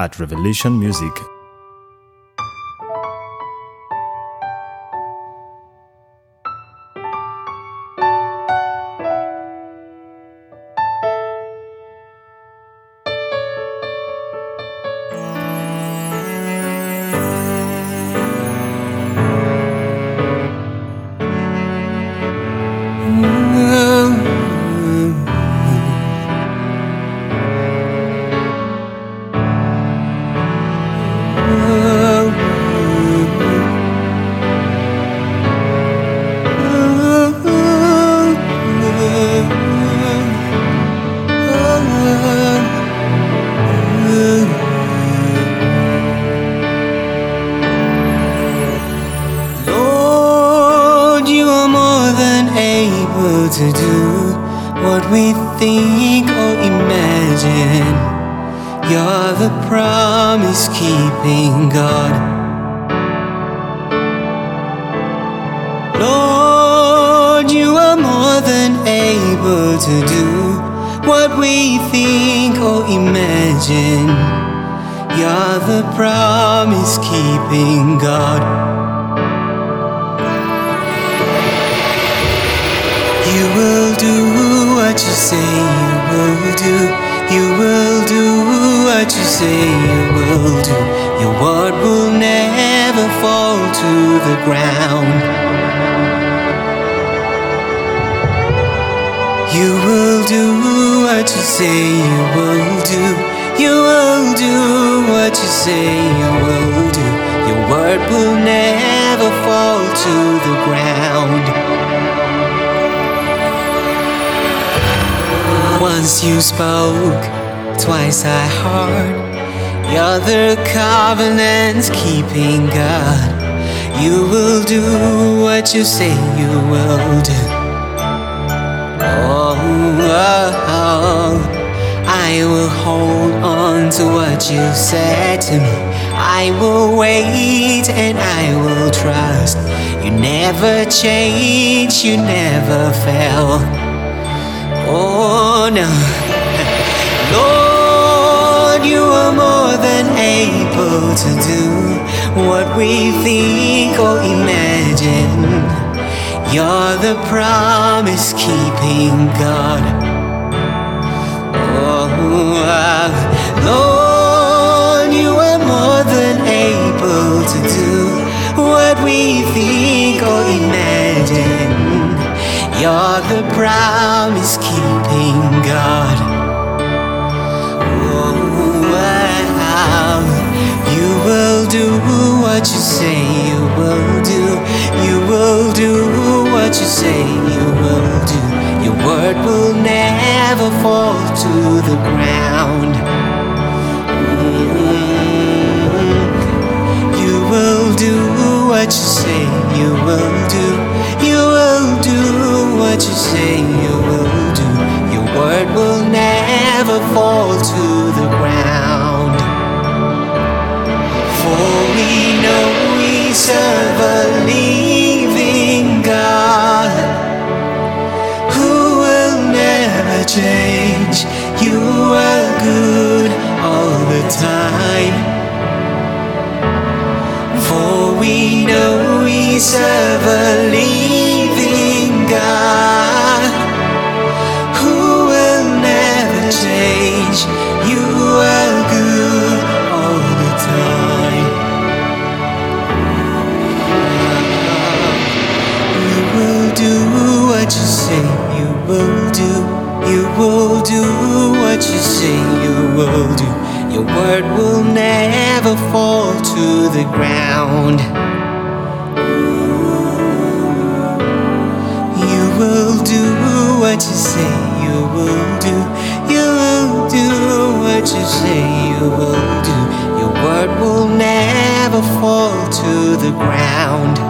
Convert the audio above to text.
at Revelation Music. Able to do what we think or imagine. You're the promise keeping God. Lord, you are more than able to do what we think or imagine. You're the promise keeping God. What you say you will do. You will do what you say you will do. Your word will never fall to the ground. You will do what you say you will do. You will do what you say you will do. Your word will never fall to the ground. Once you spoke, twice I heard. You're the covenant keeping God. You will do what you say you will do. Oh, oh, oh. I will hold on to what you said to me. I will wait and I will trust. You never change, you never fail. Oh no. Lord, you are more than able to do what we think or imagine. You're the promise keeping God. Oh, ah. Lord, you are more than able to do what we think or imagine. You're the promise say you will do. Your word will never fall to the ground. Change. You are good all the time. For we know we serve a living God who will never change. You are good all the time. You will do what you say you will do. Your word will never fall to the ground. You will do what you say you will do. You will do what you say you will do. Your word will never fall to the ground.